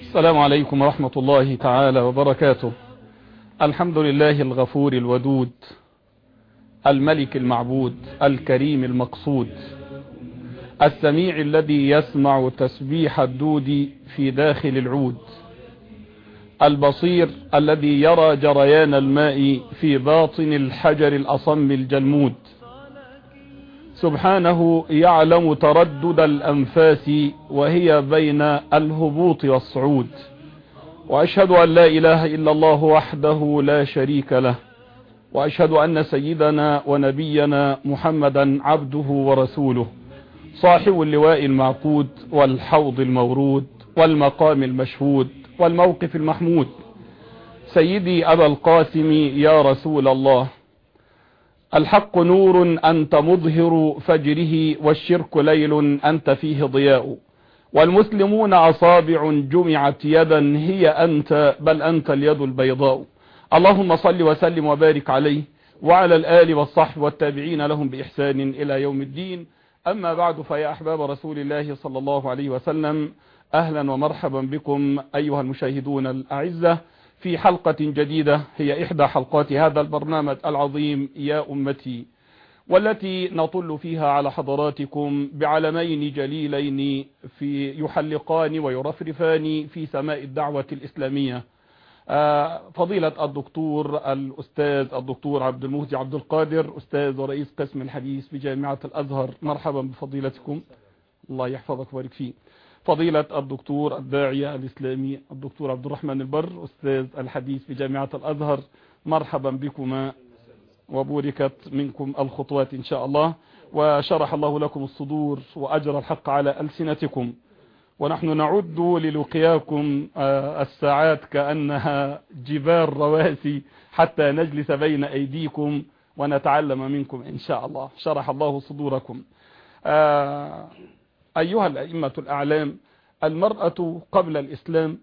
السلام عليكم ورحمة الله تعالى وبركاته. الحمد لله الغفور الودود الملك المعبود الكريم المقصود السميع الذي يسمع تسبيح الدود في داخل العود. البصير الذي يرى جريان الماء في باطن الحجر الأصم الجلمود. سبحانه يعلم تردد الأنفاس وهي بين الهبوط والصعود. وأشهد أن لا إله إلا الله وحده لا شريك له. وأشهد أن سيدنا ونبينا محمدا عبده ورسوله. صاحب اللواء المعقود والحوض المورود والمقام المشهود والموقف المحمود. سيدي أبا القاسم يا رسول الله. الحق نور أنت مظهر فجره والشرك ليل أنت فيه ضياء. والمسلمون أصابع جمعت يدا هي أنت بل أنت اليد البيضاء. اللهم صل وسلم وبارك عليه وعلى الآل والصحب والتابعين لهم بإحسان إلى يوم الدين. أما بعد فيا أحباب رسول الله صلى الله عليه وسلم أهلا ومرحبا بكم أيها المشاهدون الأعزة في حلقة جديدة هي إحدى حلقات هذا البرنامج العظيم يا أمتي والتي نطل فيها على حضراتكم بعلمين جليلين في يحلقان ويرفرفان في سماء الدعوة الإسلامية. فضيلة الدكتور الأستاذ الدكتور عبد المهدي عبد القادر أستاذ ورئيس قسم الحديث بجامعة الأزهر. مرحبا بفضيلتكم. الله يحفظك وبارك فيه فضيلة الدكتور الداعية الإسلامي الدكتور عبد الرحمن البر أستاذ الحديث بجامعة الأزهر مرحبا بكما وبوركت منكم الخطوات إن شاء الله. وشرح الله لكم الصدور وأجر الحق على ألسنتكم. ونحن نعد للقياكم الساعات كأنها جبال رواسي حتى نجلس بين أيديكم ونتعلم منكم إن شاء الله. شرح الله صدوركم. أيها الأئمة الأعلام المرأة قبل الإسلام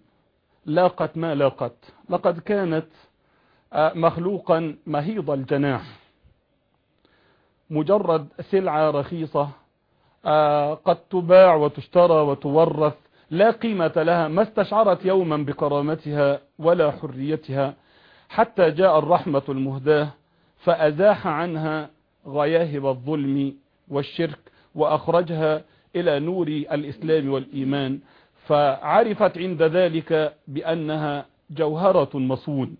لاقت ما لاقت. لقد كانت مخلوقا مهيض الجناح. مجرد سلعة رخيصة قد تباع وتشترى وتورث لا قيمة لها ما استشعرت يوما بكرامتها ولا حريتها. حتى جاء الرحمة المهداة فأزاح عنها غياهب الظلم والشرك وأخرجها إلى نور الإسلام والإيمان فعرفت عند ذلك بأنها جوهرة مصون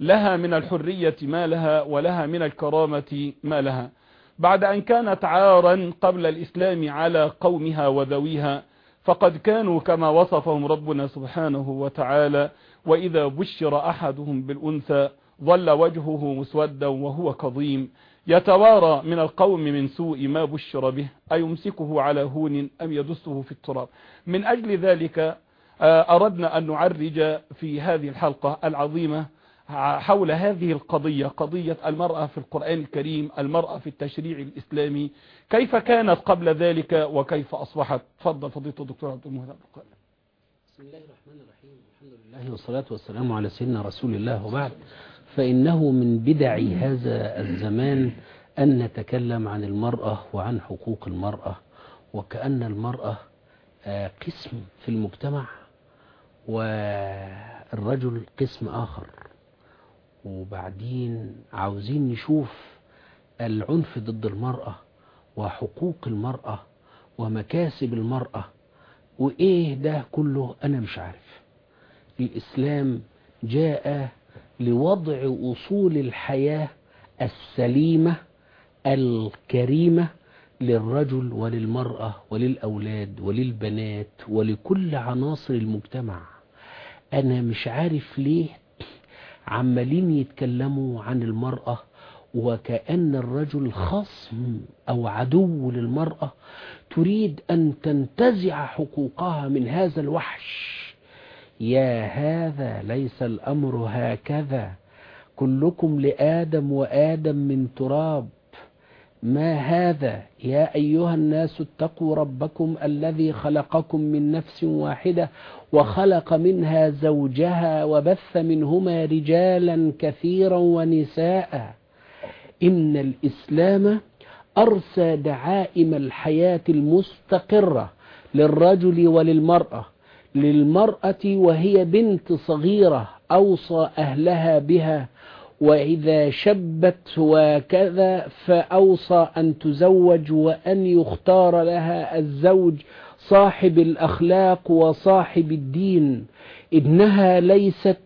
لها من الحرية ما لها ولها من الكرامة ما لها. بعد أن كانت عارا قبل الإسلام على قومها وذويها فقد كانوا كما وصفهم ربنا سبحانه وتعالى وإذا بشر أحدهم بالأنثى ظل وجهه مسودا وهو كظيم. يتوارى من القوم من سوء ما بشر به أيمسكه على هون أم يدسه في التراب. من أجل ذلك أردنا أن نعرج في هذه الحلقة العظيمة حول هذه القضية قضية المرأة في القرآن الكريم المرأة في التشريع الإسلامي. كيف كانت قبل ذلك وكيف أصبحت؟ تفضل فضيلة الدكتور عبد المهدى بسم الله الرحمن الرحيم. الحمد لله والصلاة والسلام على سيدنا رسول الله وبعد. فإنه من بدع هذا الزمان أن نتكلم عن المرأة وعن حقوق المرأة وكأن المرأة قسم في المجتمع والرجل قسم آخر. وبعدين عاوزين نشوف العنف ضد المرأة وحقوق المرأة ومكاسب المرأة. وإيه ده كله؟ أنا مش عارف. الإسلام جاء لوضع أصول الحياة السليمة الكريمة للرجل وللمرأة وللأولاد وللبنات ولكل عناصر المجتمع. أنا مش عارف ليه عمالين يتكلموا عن المرأة وكأن الرجل خصم أو عدو للمرأة تريد أن تنتزع حقوقها من هذا الوحش. يا هذا ليس الأمر هكذا. كلكم لآدم وآدم من تراب. ما هذا؟ يا أيها الناس اتقوا ربكم الذي خلقكم من نفس واحدة وخلق منها زوجها وبث منهما رجالا كثيرا ونساء. إن الإسلام أرسى دعائم الحياة المستقرة للرجل وللمرأة. للمرأة وهي بنت صغيرة أوصى أهلها بها وإذا شبت وكذا فأوصى أن تزوج وأن يختار لها الزوج صاحب الأخلاق وصاحب الدين. إنها ليست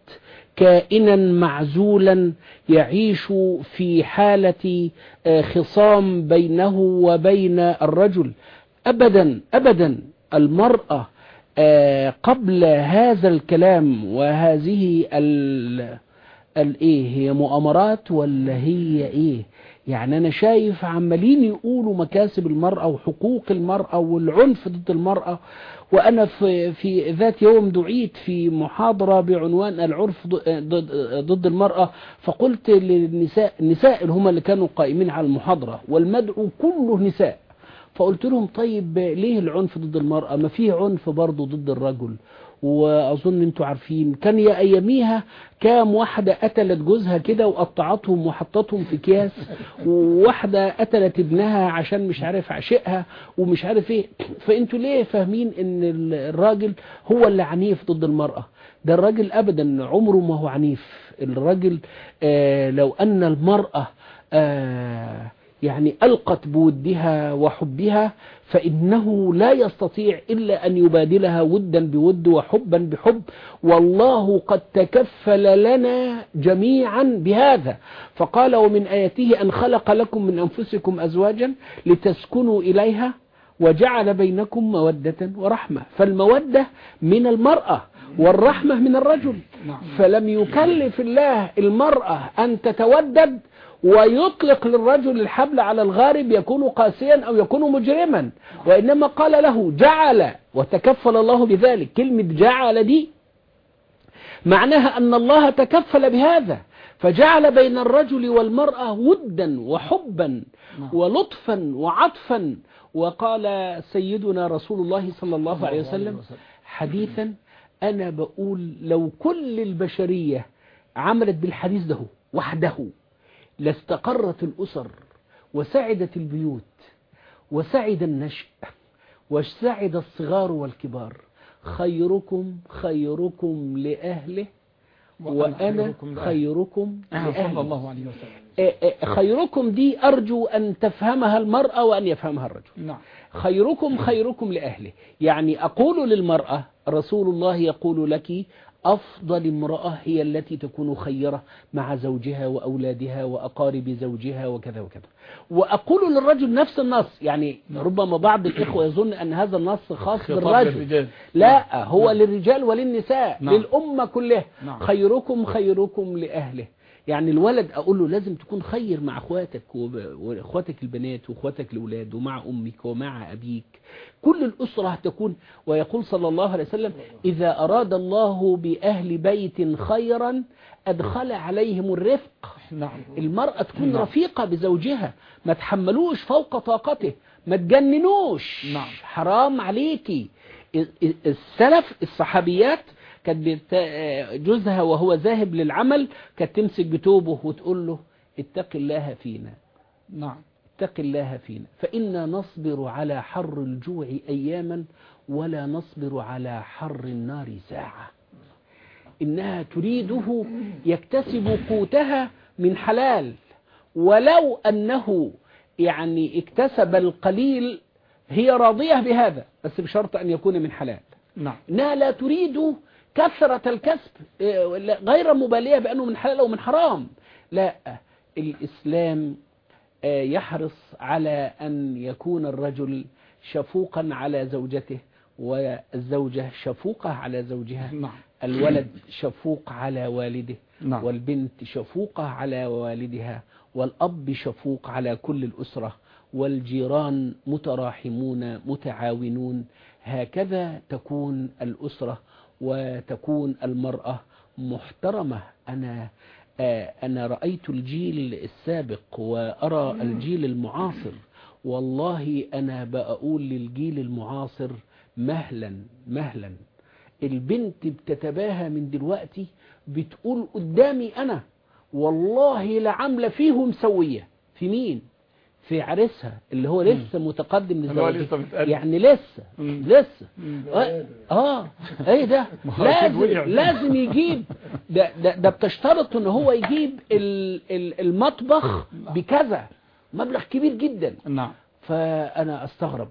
كائنا معزولا يعيش في حالة آه، خصام بينه وبين الرجل. أبدا أبدا المرأة قبل هذا الكلام وهذه ال الايه هي مؤامرات ولا هي إيه؟ يعني أنا شايف عمالين يقولوا مكاسب المرأة وحقوق المرأة والعنف ضد المرأة وأنا في, في ذات يوم دعيت في محاضرة بعنوان العنف ضد, ضد المرأة فقلت للنساء النساء اللي هم اللي كانوا قائمين على المحاضرة والمدعو كله نساء. فقلت لهم طيب ليه العنف ضد المرأة؟ ما فيه عنف برضه ضد الرجل. وأظن أنتوا عارفين. كان يا أياميها كام واحدة قتلت جوزها كده وقطعتهم وحطتهم في أكياس وواحدة قتلت ابنها عشان مش عارف عشقها ومش عارف إيه. فأنتوا ليه فاهمين إن الراجل هو اللي عنيف ضد المرأة؟ ده الراجل ابدا عمره ما هو عنيف. الراجل آه لو أن المرأة آه يعني ألقت بودها وحبها فإنه لا يستطيع إلا أن يبادلها ودا بود وحبا بحب والله قد تكفل لنا جميعا بهذا. فقال ومن آياته أن خلق لكم من أنفسكم أزواجا لتسكنوا إليها وجعل بينكم مودة ورحمة. فالمودة من المرأة والرحمة من الرجل. فلم يكلف الله المرأة أن تتودد ويطلق للرجل الحبل على الغارب يكون قاسيا أو يكون مجرما. وإنما قال له جعل وتكفل الله بذلك. كلمة جعل دي معناها أن الله تكفل بهذا. فجعل بين الرجل والمرأة ودا وحبا ولطفا وعطفا. وقال سيدنا رسول الله صلى الله عليه وسلم. حديثا أنا بقول لو كل البشرية عملت بالحديث ده وحده. لاستقرت الأسر وسعدت البيوت وسعد النشء وسعد الصغار والكبار. خيركم خيركم لأهله وأنا خيركم صلى الله عليه وسلم. خيركم دي أرجو أن تفهمها المرأة وأن يفهمها الرجل. نعم. خيركم خيركم لأهله. يعني أقول للمرأة رسول الله يقول لك أفضل امرأة هي التي تكون خيرة مع زوجها وأولادها وأقارب زوجها وكذا وكذا وأقول للرجل نفس النص يعني ربما بعض الإخوة يظن أن هذا النص خاص بالرجل. لا هو نعم. للرجال وللنساء نعم. للأمة كلها نعم. خيركم خيركم لأهله يعني الولد أقول له لازم تكون خير مع أخواتك وب- وأخواتك البنات وأخواتك الأولاد ومع أمك ومع أبيك. كل الأسرة تكون ويقول صلى الله عليه وسلم إذا أراد الله بأهل بيت خيرا أدخل عليهم الرفق. نعم. المرأة تكون نعم. رفيقة بزوجها ما تحملوش فوق طاقته ما تجننوش. نعم. حرام عليكي السلف الصحابيات كانت جوزها وهو ذاهب للعمل كانت تمسك بتوبه وتقول له اتق الله فينا. نعم. اتق الله فينا. فإنا نصبر على حر الجوع أياما ولا نصبر على حر النار ساعة. إنها تريده يكتسب قوتها من حلال. ولو أنه يعني اكتسب القليل هي راضية بهذا بس بشرط أن يكون من حلال. نعم. إنها لا تريد كثرة الكسب إيه، غير مبالية بأنه من حلال أو من حرام. لا الإسلام آه، يحرص على أن يكون الرجل شفوقا على زوجته والزوجة شفوقة على زوجها. نعم. الولد شفوق على والده. نعم. والبنت شفوقة على والدها. والأب شفوق على كل الأسرة. والجيران متراحمون متعاونون. هكذا تكون الأسرة. وتكون المرأة محترمة. أنا آه، أنا رأيت الجيل السابق وأرى الجيل المعاصر. والله أنا بقول للجيل المعاصر مهلا مهلا. البنت بتتباهى من دلوقتي بتقول قدامي أنا والله لعاملة فيهم سوية. في مين؟ في عريسها اللي هو لسه متقدم للزواج. يعني لسه مم. لسه مم. آه, آه. إيه ده لازم. لازم يجيب ده ده, ده بتشترط إن هو يجيب ال ال المطبخ بكذا مبلغ كبير جدا نعم فأنا أستغرب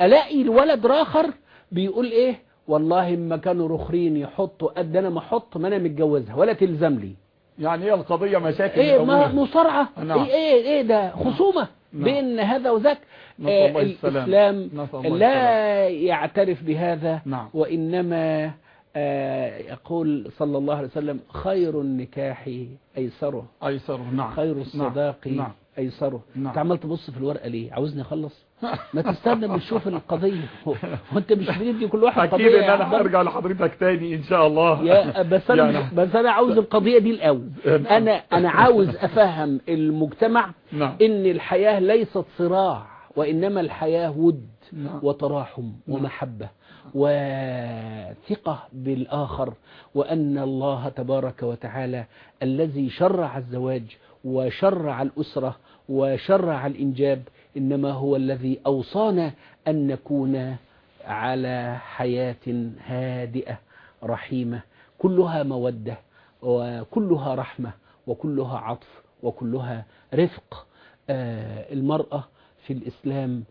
ألاقي الولد راخر بيقول إيه والله ما كانوا رخرين يحطوا قد أنا ما أحط ما أنا متجوزها ولا تلزم لي يعني هي القضية مشاكل إيه ما. مصارعة نعم. إيه إيه إيه ده خصومة نعم. بين هذا وذاك آه. الإسلام لا يعترف بهذا نعم. وإنما آه يقول صلى الله عليه وسلم خير النكاح أيسره أيسر نعم خير الصداق نعم أيسره نعم. أنت عمال تبص في الورقة ليه عاوزني أخلص ما تستنى بنشوف القضية هو هو انت مش بندي كل واحد يا أنا عبد الله؟ هرجع لحضرتك تاني إن شاء الله يا بس أنا يعني- بس أنا عاوز القضية دي الأول نعم. أنا أنا عاوز أفهم المجتمع نعم إن الحياة ليست صراع وإنما الحياة ود نعم. وتراحم ومحبة وثقة بالآخر وأن الله تبارك وتعالى الذي شرع الزواج وشرع الأسرة وشرع الإنجاب إنما هو الذي أوصانا أن نكون على حياة هادئة رحيمة. كلها مودة وكلها رحمة وكلها عطف وكلها رفق. آه، المرأة في الإسلام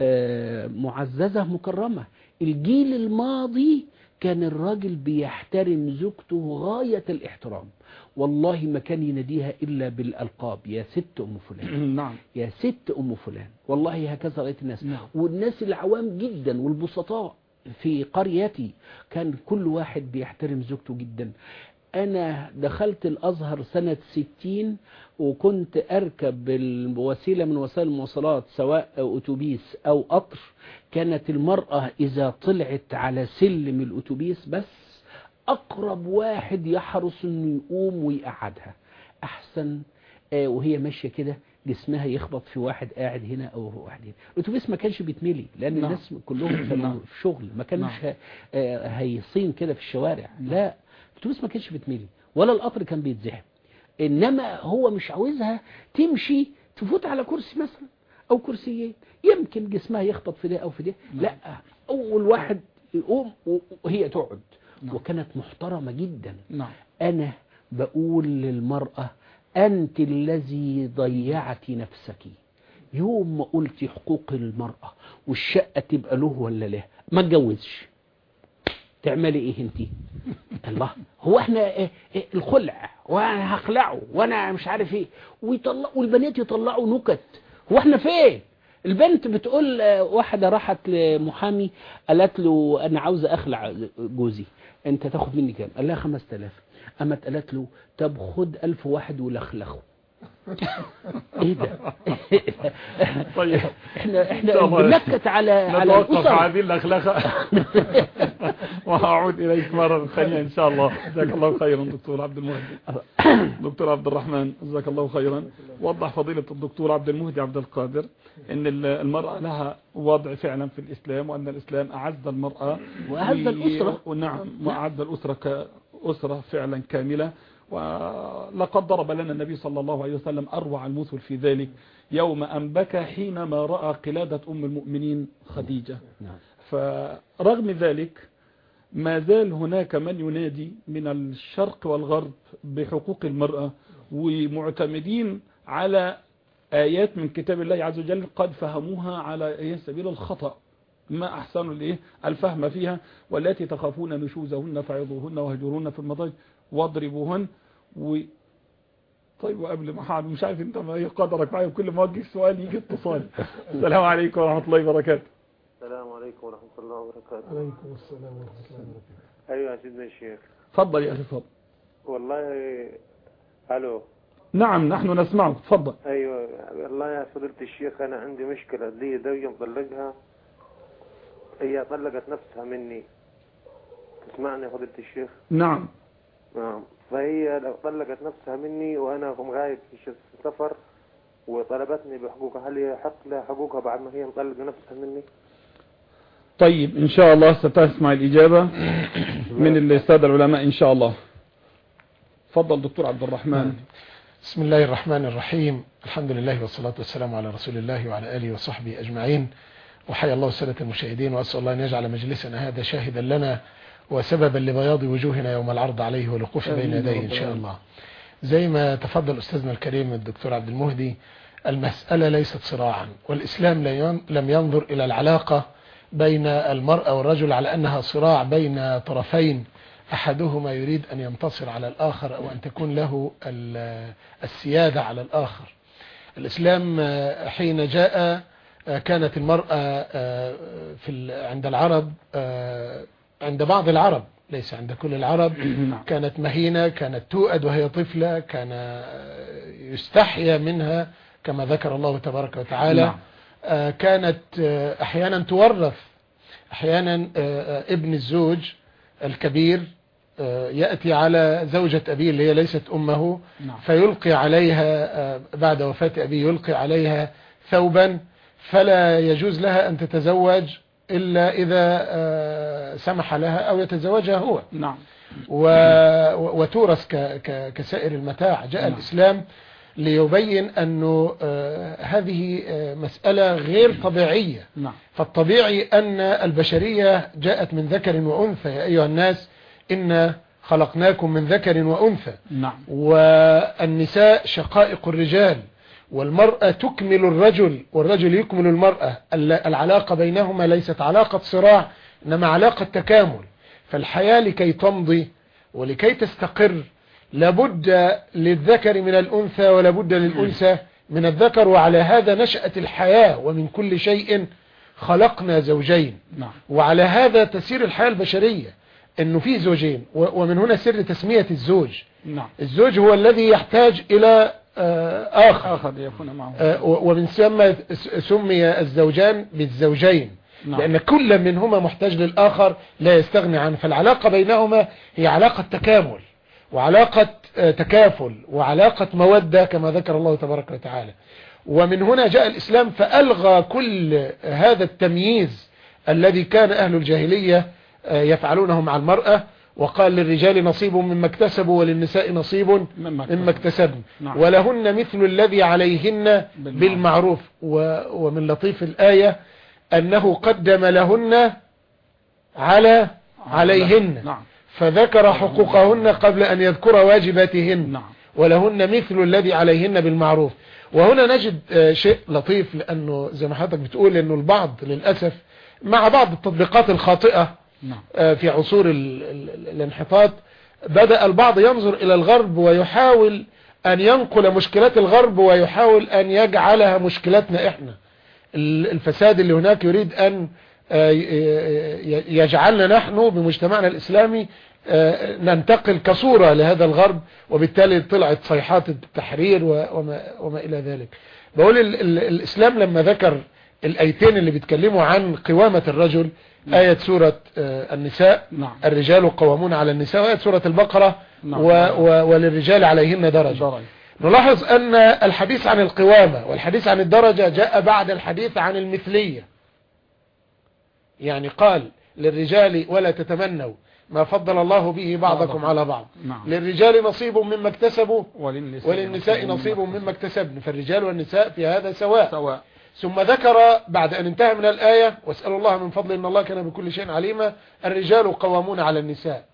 آه، معززة مكرمة. الجيل الماضي كان الراجل بيحترم زوجته غاية الاحترام. والله ما كان يناديها إلا بالألقاب. يا ست أم فلان. نعم. يا ست أم فلان. والله هكذا رأيت الناس. نعم. والناس العوام جدا والبسطاء في قريتي. كان كل واحد بيحترم زوجته جدا. أنا دخلت الأزهر سنة ستين وكنت أركب الوسيلة من وسائل المواصلات سواء أتوبيس أو قطر. كانت المرأة إذا طلعت على سلم الأتوبيس بس أقرب واحد يحرص إنه يقوم ويقعدها. أحسن آه، وهي ماشية كده جسمها يخبط في واحد قاعد هنا أو واحد هنا. الأتوبيس ما كانش بيتملي لأن نعم. الناس كلهم كانوا نعم. في شغل ما كانوش نعم. آه، هيصين كده في الشوارع. لا الأتوبيس ما كانش بيتملي ولا القطر كان بيتزحم. إنما هو مش عاوزها تمشي تفوت على كرسي مثلا أو كرسيين. يمكن جسمها يخبط في ده أو في ده. لا أول واحد يقوم وهي تقعد. نعم. وكانت محترمة جدا. نعم. أنا بقول للمرأة أنت الذي ضيعت نفسك. يوم ما قلت حقوق المرأة والشقة تبقى له ولا له ما اتجوزش تعملي إيه أنت؟ الله. هو إحنا إيه إيه الخلع. وأنا هخلعه وأنا مش عارف إيه. ويطلعوا والبنات يطلعوا نكت. هو إحنا فين؟ البنت بتقول آه، واحدة راحت لمحامي قالت له أنا عاوزة أخلع جوزي. أنت تاخد مني كام؟ قال لها 5000 قامت قالت له طب خد 1000 واحد ولخلخه. إيه ده؟ طيب. إحنا إحنا على على نتوقف الأسر. هذه الأخلاق وأعود إليك مرة ثانية إن شاء الله. جزاك الله خيرا دكتور عبد المهدي. دكتور عبد الرحمن جزاك الله خيرا. وضح فضيلة الدكتور عبد المهدي عبد القادر أن ال- المرأة لها وضع فعلا في الإسلام وأن الإسلام أعز المرأة وأعز و- الأسرة. ونعم وأعز الأسرة كأسرة فعلا كاملة. ولقد ضرب لنا النبي صلى الله عليه وسلم أروع المثل في ذلك يوم أن بكى حينما رأى قلادة أم المؤمنين خديجة نعم. فرغم ذلك ما زال هناك من ينادي من الشرق والغرب بحقوق المرأة ومعتمدين على آيات من كتاب الله عز وجل قد فهموها على سبيل الخطأ ما أحسن الإيه؟ الفهم فيها والتي تخافون نشوزهن فعظوهن وهجروهن في المضاجع واضربوهن. و طيب وقبل ما حد مش عارف أنت ما قدرك معايا كل ما اوجه سؤال يجي اتصال. السلام عليكم ورحمة الله وبركاته. السلام عليكم ورحمة الله وبركاته. عليكم السلام ورحمة الله وبركاته. أيوة يا سيدنا الشيخ. تفضل يا أخي تفضل. والله ألو. نعم نحن نسمعك تفضل. أيوة والله يا فضيلة الشيخ أنا عندي مشكلة لي زوجة مطلقها هي طلقت نفسها مني. تسمعني يا فضيلة الشيخ؟ نعم. نعم. فهي لو طلقت نفسها مني وأنا غايب في ش- سفر وطلبتني بحقوقها. هل يحق لها حقوقها بعد ما هي مطلقة نفسها مني؟ طيب إن شاء الله ستسمع الإجابة من السادة العلماء إن شاء الله. تفضل دكتور عبد الرحمن. بسم الله الرحمن الرحيم. الحمد لله والصلاة والسلام على رسول الله وعلى آله وصحبه أجمعين. وحيا الله السادة المشاهدين وأسأل الله أن يجعل مجلسنا هذا شاهدا لنا وسببا لبياض وجوهنا يوم العرض عليه والوقوف بين يديه إن شاء. الله زي ما تفضل أستاذنا الكريم الدكتور عبد المهدي المسألة ليست صراعا والإسلام لم ينظر إلى العلاقة بين المرأة والرجل على أنها صراع بين طرفين أحدهما يريد أن ينتصر على الآخر أو أن تكون له ال- السيادة على الآخر الإسلام حين جاء كانت المرأة آه، في عند العرب آه، عند بعض العرب ليس عند كل العرب نعم. كانت مهينة كانت تؤد وهي طفلة كان آه، يستحيا منها كما ذكر الله تبارك وتعالى نعم. آه، كانت آه، أحيانا تورث أحيانا آه، آه، ابن الزوج الكبير آه، يأتي على زوجة أبيه اللي هي ليست أمه نعم. فيلقي عليها آه، بعد وفاة أبيه يلقي عليها ثوبا فلا يجوز لها أن تتزوج إلا إذا آه، سمح لها أو يتزوجها هو. نعم. و- وتورث ك- ك- كسائر المتاع. جاء نعم. الإسلام ليبين أنه آه، هذه آه، مسألة غير طبيعية. نعم. فالطبيعي أن البشرية جاءت من ذكر وأنثى. يا أيها الناس إن خلقناكم من ذكر وأنثى. نعم. والنساء شقائق الرجال. والمرأة تكمل الرجل والرجل يكمل المرأة. ال- العلاقة بينهما ليست علاقة صراع إنما علاقة تكامل. فالحياة لكي تمضي ولكي تستقر لابد للذكر من الأنثى ولابد للأنثى من الذكر وعلى هذا نشأت الحياة. ومن كل شيء خلقنا زوجين. نعم. وعلى هذا تسير الحياة البشرية إنه في زوجين. ومن هنا سر تسمية الزوج. نعم. الزوج هو الذي يحتاج إلى آه، آخر. آخر يكون معه. آه، ومن ثم سمي الزوجان بالزوجين. نعم. لأن كل منهما محتاج للآخر لا يستغني عنه. فالعلاقة بينهما هي علاقة تكامل وعلاقة آه، تكافل وعلاقة مودة كما ذكر الله تبارك وتعالى. ومن هنا جاء الإسلام فألغى كل هذا التمييز الذي كان أهل الجاهلية يفعلونه مع المرأة. وقال للرجال نصيب مما اكتسبوا وللنساء نصيب مما اكتسبن نعم. ولهن مثل الذي عليهن بالمعروف. ومن لطيف الآية أنه قدم لهن على عليهن. نعم. فذكر حقوقهن قبل أن يذكر واجباتهن. نعم. ولهن مثل الذي عليهن بالمعروف. وهنا نجد آه، شيء لطيف لأنه زي ما حضرتك بتقول أنه البعض للأسف مع بعض التطبيقات الخاطئة في عصور ال- ال- الانحطاط بدأ البعض ينظر إلى الغرب ويحاول أن ينقل مشكلات الغرب ويحاول أن يجعلها مشكلتنا إحنا. ال- الفساد اللي هناك يريد أن آه، يجعلنا نحن بمجتمعنا الإسلامي آه، ننتقل كصورة لهذا الغرب وبالتالي طلعت صيحات التحرير وما, وما إلى ذلك. بقول ال ال الإسلام لما ذكر الأيتين اللي بيتكلموا عن قوامة الرجل آية سورة آه، النساء. نعم. الرجال قوامون على النساء وآية سورة البقرة. نعم. و و وللرجال عليهن درجة. درجة. نلاحظ أن الحديث عن القوامة والحديث عن الدرجة جاء بعد الحديث عن المثلية. يعني قال للرجال ولا تتمنوا ما فضل الله به بعضكم بعضكم. على بعض. نعم. للرجال نصيب مما اكتسبوا وللنساء وللنساء نصيب مما اكتسبن. فالرجال والنساء في هذا سواء. سواء. ثم ذكر بعد أن انتهى من الآية واسأل الله من فضل إن الله كان بكل شيء عليما الرجال قوامون على النساء.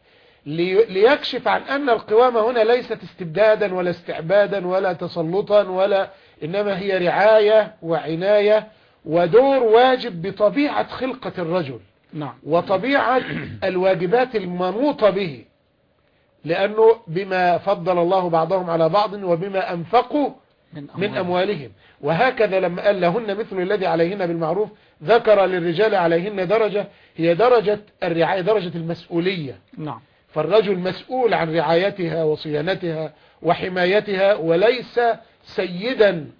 لي- ليكشف عن أن القوامة هنا ليست استبدادا ولا استعبادا ولا تسلطا ولا إنما هي رعاية وعناية ودور واجب بطبيعة خلقة الرجل. نعم. وطبيعة الواجبات المنوطة به. لأنه بما فضل الله بعضهم على بعض وبما أنفقوا من أموالهم. وهكذا لما قال لهن مثل الذي عليهن بالمعروف ذكر للرجال عليهن درجة هي درجة الرعاية درجة المسؤولية. نعم. فالرجل مسؤول عن رعايتها وصيانتها وحمايتها وليس سيدا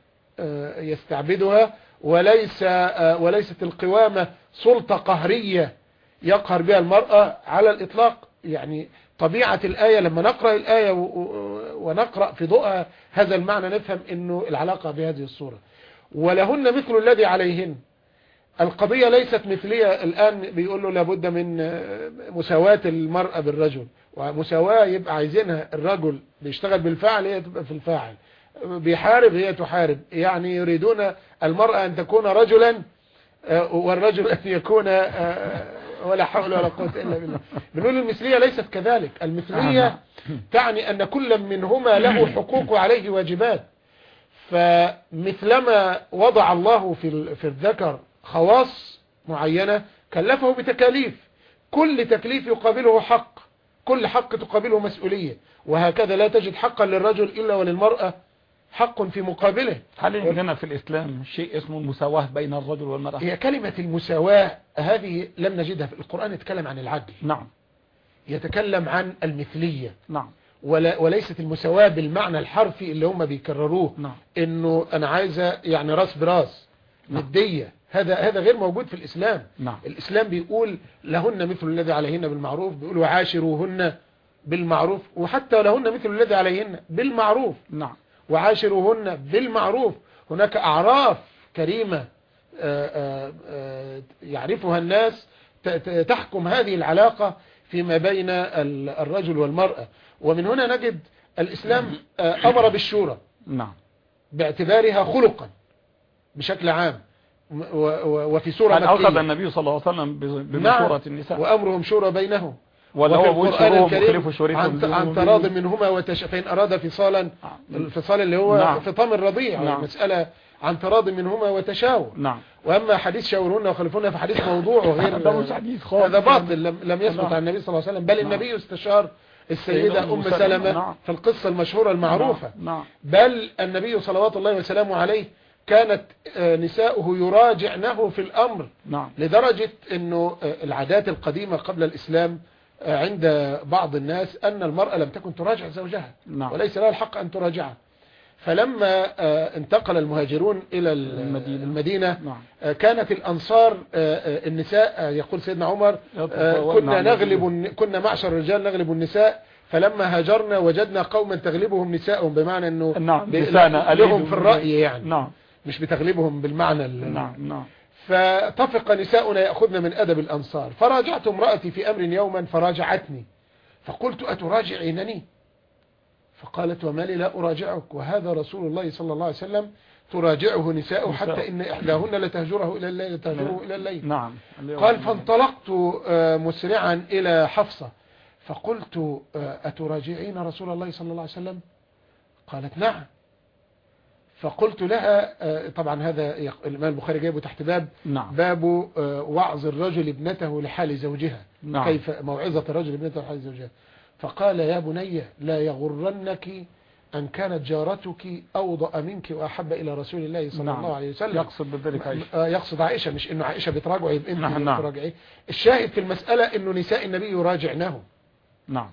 آه، يستعبدها وليس آه، وليست القوامة سلطة قهرية يقهر بها المرأة على الإطلاق. يعني طبيعة الآية لما نقرأ الآية ونقرأ في ضوءها هذا المعنى نفهم أنه العلاقة بهذه الصورة. ولهن مثل الذي عليهن. القضية ليست مثلية. الآن بيقول له لابد من مساواة المرأة بالرجل. ومساواة يبقى عايزينها. الرجل بيشتغل بالفعل هي تبقى في الفاعل. بيحارب هي تحارب. يعني يريدون المرأة أن تكون رجلا والرجل أن يكون ولا حول ولا قوة إلا بالله. بنقول المثلية ليست كذلك. المثلية تعني أن كل منهما له حقوق وعليه واجبات. فمثلما وضع الله في في الذكر خواص معينة كلفه بتكاليف. كل تكليف يقابله حق. كل حق تقابله مسؤولية. وهكذا لا تجد حقا للرجل إلا وللمرأة. حق في مقابله. هل عندنا في الإسلام شيء اسمه المساواة بين الرجل والمرأة؟ هي كلمة المساواة هذه لم نجدها في القرآن يتكلم عن العدل. نعم. يتكلم عن المثلية. نعم. ولا وليست المساواة بالمعنى الحرفي اللي هم بيكرروه. نعم. إنه أنا عايزة يعني رأس براس. نعم. ندية هذا هذا غير موجود في الإسلام. نعم. الإسلام بيقول لهن مثل الذي عليهن بالمعروف بيقول وعاشروهن بالمعروف وحتى لهن مثل الذي عليهن بالمعروف. نعم. وعاشروهن بالمعروف. هناك أعراف كريمة آه، آه، آه، يعرفها الناس تحكم هذه العلاقة فيما بين ال- الرجل والمرأة. ومن هنا نجد الإسلام أمر بالشورى. نعم. باعتبارها خلقا بشكل عام وفي سورة مكية. النبي صلى الله عليه وسلم نعم. بمشورة النساء. وأمرهم شورى بينهم. ولا هو بيقول وخلفوا شوريكم عن, عن تراض منهما وتش... فإن أراد فصالا نعم. الفصال اللي هو نعم. فطام الرضيع نعم. مسألة عن تراض منهما وتشاور نعم وأما حديث شاورهن وخلفوهن فحديث موضوع وغير ده مش حديث خالص هذا باطل لم, لم يثبت نعم. عن النبي صلى الله عليه وسلم بل نعم. النبي استشار السيدة أم سلمة. نعم. في القصة المشهورة المعروفة نعم نعم بل النبي صلوات الله وسلامه عليه كانت آه، نساؤه يراجعنه في الأمر نعم لدرجة إنه آه، العادات القديمة قبل الإسلام آه، عند بعض الناس أن المرأة لم تكن تراجع زوجها نعم. وليس لها الحق أن تراجعه فلما آه، انتقل المهاجرون إلى ال- المدينة. المدينة نعم. آه، كانت الأنصار آه، النساء يقول سيدنا عمر كنا نغلب كنا معشر الرجال نغلب النساء فلما هاجرنا وجدنا قوما تغلبهم نساءهم بمعنى إنه نعم. لهم في الرأي يعني. نعم. مش بتغلبهم بالمعنى ال- نعم. نعم. فطفق نساؤنا يأخذن من أدب الأنصار. فراجعت امرأتي في أمر يوما فراجعتني. فقلت أتراجعينني؟ فقالت وما لي لا أراجعك. وهذا رسول الله صلى الله عليه وسلم تراجعه نساءه حتى إن إحداهن لتهجره إلى الليل تهجره إلى الليل. نعم. قال فانطلقت آه، مسرعا إلى حفصة. فقلت آه، أتراجعين رسول الله صلى الله عليه وسلم؟ قالت نعم. فقلت لها آه، طبعا هذا الإمام البخاري جايبه تحت باب نعم. باب آه، وعظ الرجل ابنته لحال زوجها نعم. كيف موعظة الرجل ابنته لحال زوجها. فقال يا بني لا يغرنك أن كانت جارتك أوضأ منك وأحب إلى رسول الله صلى نعم. الله عليه وسلم. يقصد بذلك عائشة. آه، يقصد عائشة مش إنه عائشة بتراجعه يبقى نعم، نعم. بتراجعيه. الشاهد في المسألة إنه نساء النبي يراجعنه نعم.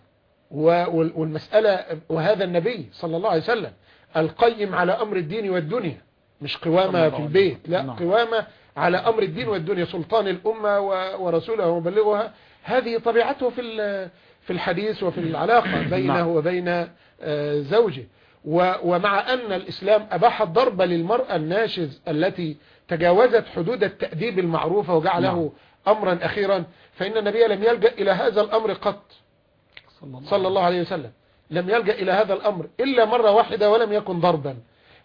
والمسألة وهذا النبي صلى الله عليه وسلم القيم على أمر الدين والدنيا مش قوامة في البيت. لا نعم. قوامة على أمر الدين والدنيا سلطان الأمة و- ورسوله ومبلغها هذه طبيعته في في الحديث وفي العلاقة بينه نعم. وبين آه، زوجه ومع أن الإسلام أباح الضرب للمرأة الناشز التي تجاوزت حدود التأديب المعروفة وجعله نعم. أمرا أخيرا فإن النبي لم يلجأ إلى هذا الأمر قط صلى الله عليه وسلم لم يلجأ إلى هذا الأمر إلا مرة واحدة ولم يكن ضربا.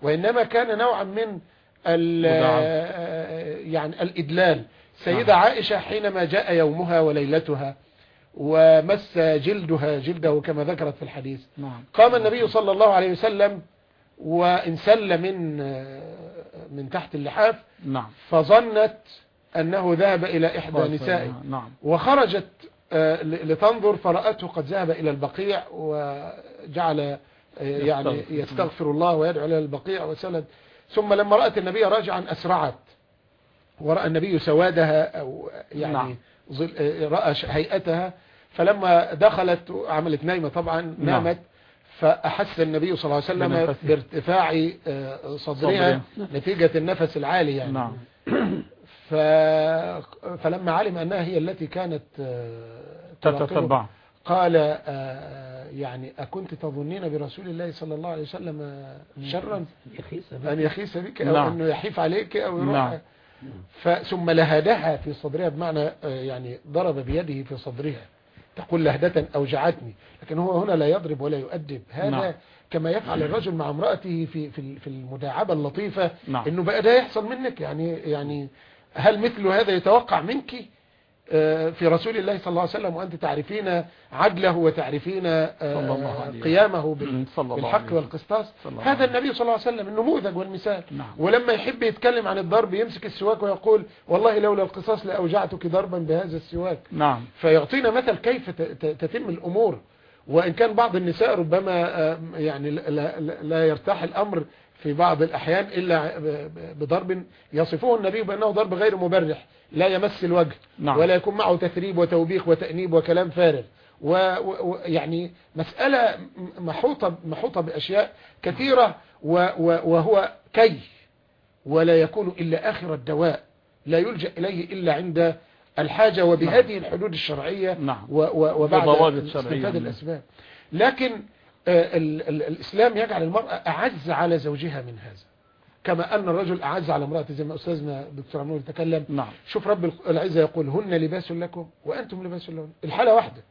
وإنما كان نوعا من ال- مداعبة. يعني الإدلال. سيدة عائشة حينما جاء يومها وليلتها ومس جلدها جلده كما ذكرت في الحديث. نعم. قام النبي صلى الله عليه وسلم وانسل من من تحت اللحاف. نعم. فظنت أنه ذهب إلى إحدى نسائه. نعم. وخرجت آه، لتنظر فرأته قد ذهب إلى البقيع وجعل آه، يعني يستغفر. الله ويدعو إلى البقيع وسلد ثم لما رأت النبي راجعا أسرعت ورأى النبي سوادها أو يعني نعم. آه، رأى هيئتها فلما دخلت عملت نايمة طبعا نامت فأحس النبي صلى الله عليه وسلم. بارتفاع آه، صدرها نتيجة النفس العالي يعني نعم. فلما علم أنها هي التي كانت آه، تتتبع. قال آه، يعني أكنت تظنين برسول الله صلى الله عليه وسلم آه، شرا؟ يخيس أن يخيس بك أو نعم. أنه يحيف عليك أو يروح. نعم. ثم لهدها في صدرها بمعنى يعني ضرب بيده في صدرها. تقول لهدة أوجعتني. لكن هو هنا لا يضرب ولا يؤدب. هذا نعم. كما يفعل الرجل مع امرأته في في في المداعبة اللطيفة. نعم. إنه بقى ده يحصل منك يعني يعني هل مثل هذا يتوقع منك؟ آه، في رسول الله صلى الله عليه وسلم وأنت تعرفين عدله وتعرفين آه، قيامه بالحق. والقسطاس. هذا النبي صلى الله عليه وسلم النموذج والمثال. نعم. ولما يحب يتكلم عن الضرب يمسك السواك ويقول والله لولا القصاص لأوجعتك ضربا بهذا السواك. نعم. فيعطينا مثل كيف تتم الأمور. وإن كان بعض النساء ربما آه، يعني لا يرتاح الأمر في بعض الأحيان إلا بضرب يصفه النبي بأنه ضرب غير مبرح لا يمس الوجه نعم. ولا يكون معه تثريب وتوبيخ وتأنيب وكلام فارغ ويعني مسألة محوطة محوطة بأشياء كثيرة و- و- وهو كي ولا يكون إلا آخر الدواء لا يلجأ إليه إلا عند الحاجة وبهذه الحدود الشرعية نعم. وبعد. استنفاذ الأسباب لكن ال- ال- الإسلام يجعل المرأة أعز على زوجها من هذا. كما أن الرجل أعز على امرأته زي ما أستاذنا دكتور عمرو تكلم. نعم. شوف رب العزة يقول هن لباس لكم وأنتم لباس لهن الحالة واحدة.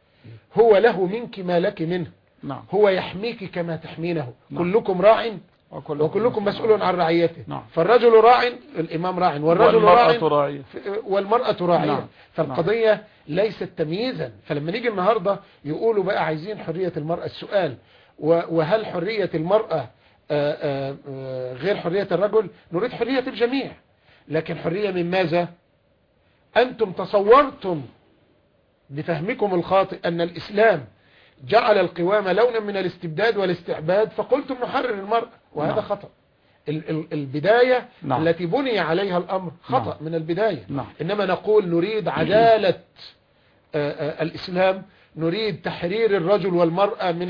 هو له منك ما لك منه. نعم. هو يحميك كما تحمينه. نعم. كلكم راع وكلكم, وكلكم مسؤول عن رعيته. نعم. فالرجل راع الإمام راع. والرجل راع والمرأة راعية. والمرأة راعية. نعم. فالقضية ليست تمييزا. فلما نيجي النهاردة يقولوا بقى عايزين حرية المرأة. السؤال وهل حرية المرأة آه، آه، غير حرية الرجل نريد حرية الجميع لكن حرية من ماذا أنتم تصورتم بفهمكم الخاطئ أن الإسلام جعل القوامة لونا من الاستبداد والاستعباد فقلتم نحرر المرأة وهذا نعم. خطأ ال- ال- البداية نعم. التي بني عليها الأمر خطأ نعم. من البداية نعم. إنما نقول نريد عدالة آه، الإسلام نريد تحرير الرجل والمرأة من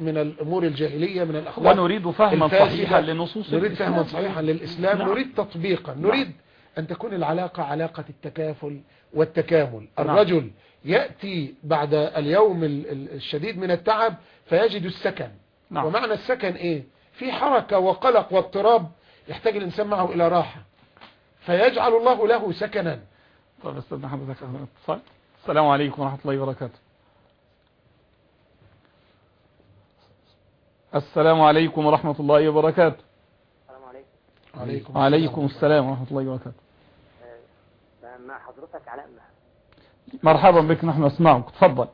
من الأمور الجاهلية من الأخلاق ونريد فهما. صحيحا لنصوص نريد. فهما صحيحا للإسلام نعم. نريد تطبيقا نريد أن تكون العلاقة علاقة التكافل والتكامل نعم. الرجل يأتي بعد اليوم ال- ال- الشديد من التعب فيجد السكن نعم. ومعنى السكن إيه في حركة وقلق واضطراب يحتاج الإنسان معه إلى راحة فيجعل الله له سكنا طيب استاذنا حضرتك اتصال السلام عليكم ورحمة الله وبركاته السلام عليكم ورحمة الله وبركاته. السلام عليكم. عليكم وعليكم السلام ورحمة الله وبركاته. آه، مع حضرتك علاء مرحبا بك نحن نسمعك. تفضل.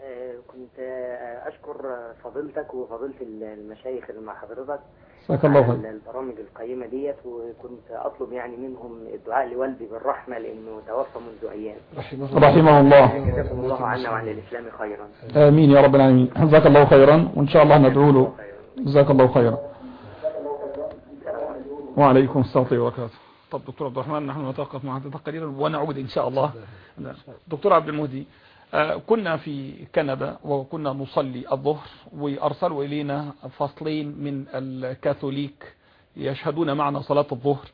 آه، كنت آه، أشكر فضيلتك وفضيلة المشايخ اللي مع حضرتك. جزاك الله على خير البرامج القيمة ديت وكنت أطلب يعني منهم الدعاء لوالدي بالرحمة لأنه توفى منذ أيام. رحمه رحمه الله. جزاكم الله عنا وعن الإسلام خيرا. آمين يا رب العالمين. جزاك الله خيرا. وإن شاء الله ندعو له. جزاك الله خيرا. وعليكم السلام ورحمة الله وبركاته. طب دكتور عبد الرحمن نحن نتوقف مع هذا قليلا ونعود إن شاء الله. دكتور عبد المهدي كنا في كندا وكنا نصلي الظهر وأرسلوا إلينا فصلين من الكاثوليك يشهدون معنا صلاة الظهر